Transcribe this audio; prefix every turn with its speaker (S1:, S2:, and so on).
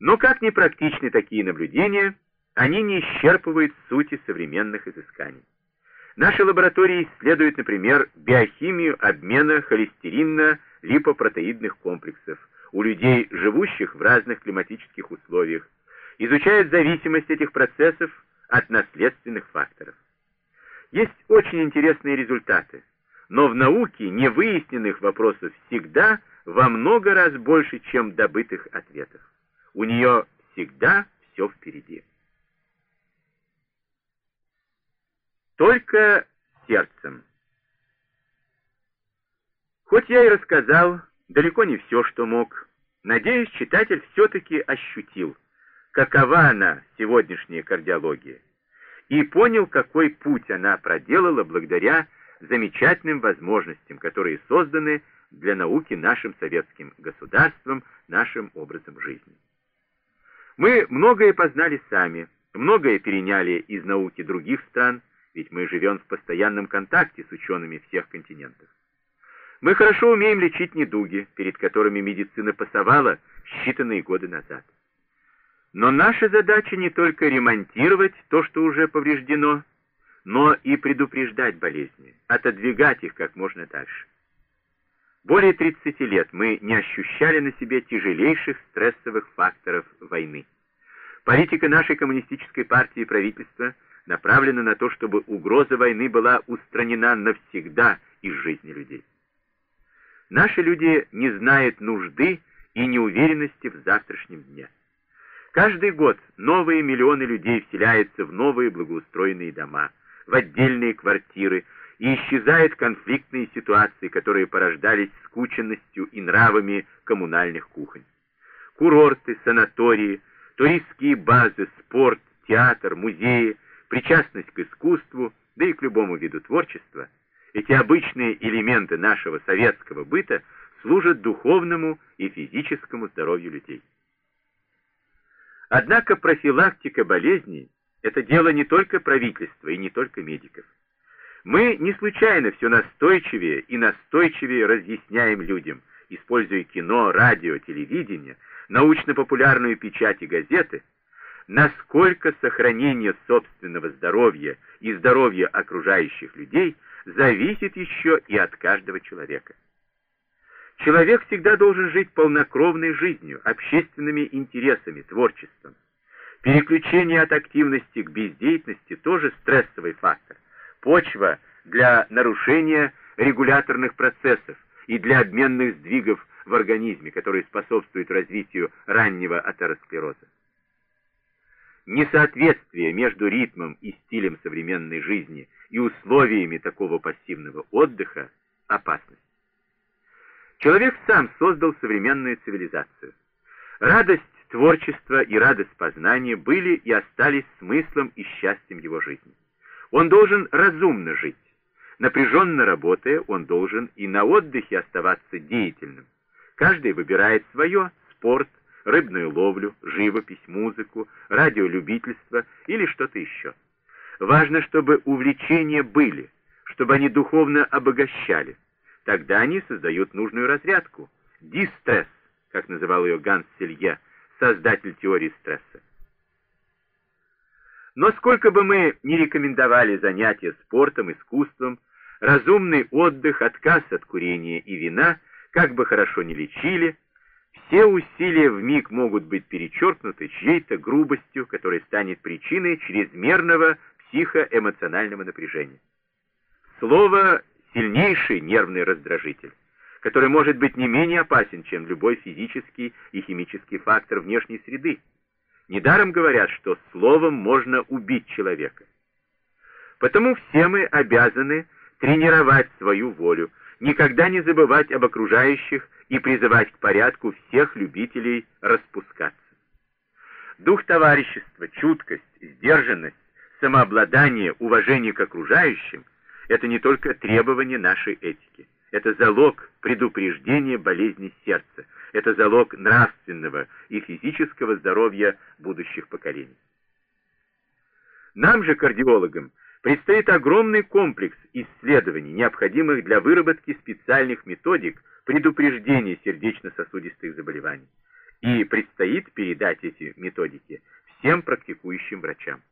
S1: Но как ни практичны такие наблюдения, они не исчерпывают сути современных изысканий. Наши лаборатории исследуют, например, биохимию обмена холестеринно-липопротеидных комплексов у людей, живущих в разных климатических условиях, изучают зависимость этих процессов от наследственных факторов. Есть очень интересные результаты, но в науке невыясненных вопросов всегда во много раз больше, чем добытых ответов. У нее всегда все впереди. Только сердцем. Хоть я и рассказал далеко не все, что мог, надеюсь, читатель все-таки ощутил, какова она, сегодняшняя кардиология, и понял, какой путь она проделала благодаря замечательным возможностям, которые созданы для науки нашим советским государством, нашим образом жизни. Мы многое познали сами, многое переняли из науки других стран, ведь мы живем в постоянном контакте с учеными всех континентов. Мы хорошо умеем лечить недуги, перед которыми медицина пасовала считанные годы назад. Но наша задача не только ремонтировать то, что уже повреждено, но и предупреждать болезни, отодвигать их как можно дальше. Более 30 лет мы не ощущали на себе тяжелейших стрессовых факторов войны. Политика нашей коммунистической партии и правительства направлена на то, чтобы угроза войны была устранена навсегда из жизни людей. Наши люди не знают нужды и неуверенности в завтрашнем дне. Каждый год новые миллионы людей вселяются в новые благоустроенные дома, в отдельные квартиры, и исчезают конфликтные ситуации, которые порождались скученностью и нравами коммунальных кухонь. Курорты, санатории, туристские базы, спорт, театр, музеи, причастность к искусству, да и к любому виду творчества, эти обычные элементы нашего советского быта служат духовному и физическому здоровью людей. Однако профилактика болезней – это дело не только правительства и не только медиков. Мы не случайно все настойчивее и настойчивее разъясняем людям, используя кино, радио, телевидение, научно-популярную печать и газеты, насколько сохранение собственного здоровья и здоровья окружающих людей зависит еще и от каждого человека. Человек всегда должен жить полнокровной жизнью, общественными интересами, творчеством. Переключение от активности к бездеятельности тоже стрессовый фактор – почва для нарушения регуляторных процессов и для обменных сдвигов в организме, которые способствуют развитию раннего атеросклероза. Несоответствие между ритмом и стилем современной жизни и условиями такого пассивного отдыха – опасность. Человек сам создал современную цивилизацию. Радость творчества и радость познания были и остались смыслом и счастьем его жизни. Он должен разумно жить. Напряженно работая, он должен и на отдыхе оставаться деятельным. Каждый выбирает свое – спорт, рыбную ловлю, живопись, музыку, радиолюбительство или что-то еще. Важно, чтобы увлечения были, чтобы они духовно обогащали. Тогда они создают нужную разрядку. Дистресс, как называл ее Ганс Селье, создатель теории стресса. Но сколько бы мы ни рекомендовали занятия спортом, искусством, разумный отдых, отказ от курения и вина, как бы хорошо ни лечили, все усилия в миг могут быть перечеркнуты чьей-то грубостью, которая станет причиной чрезмерного психоэмоционального напряжения. Слово — сильнейший нервный раздражитель, который может быть не менее опасен, чем любой физический и химический фактор внешней среды. Недаром говорят, что словом можно убить человека. Потому все мы обязаны тренировать свою волю, никогда не забывать об окружающих и призывать к порядку всех любителей распускаться. Дух товарищества, чуткость, сдержанность, самообладание, уважение к окружающим – это не только требования нашей этики, это залог предупреждения болезни сердца – это залог нравственного и физического здоровья будущих поколений. Нам же, кардиологам, предстоит огромный комплекс исследований, необходимых для выработки специальных методик предупреждения сердечно-сосудистых заболеваний. и предстоит передать эти методики всем практикующим врачам.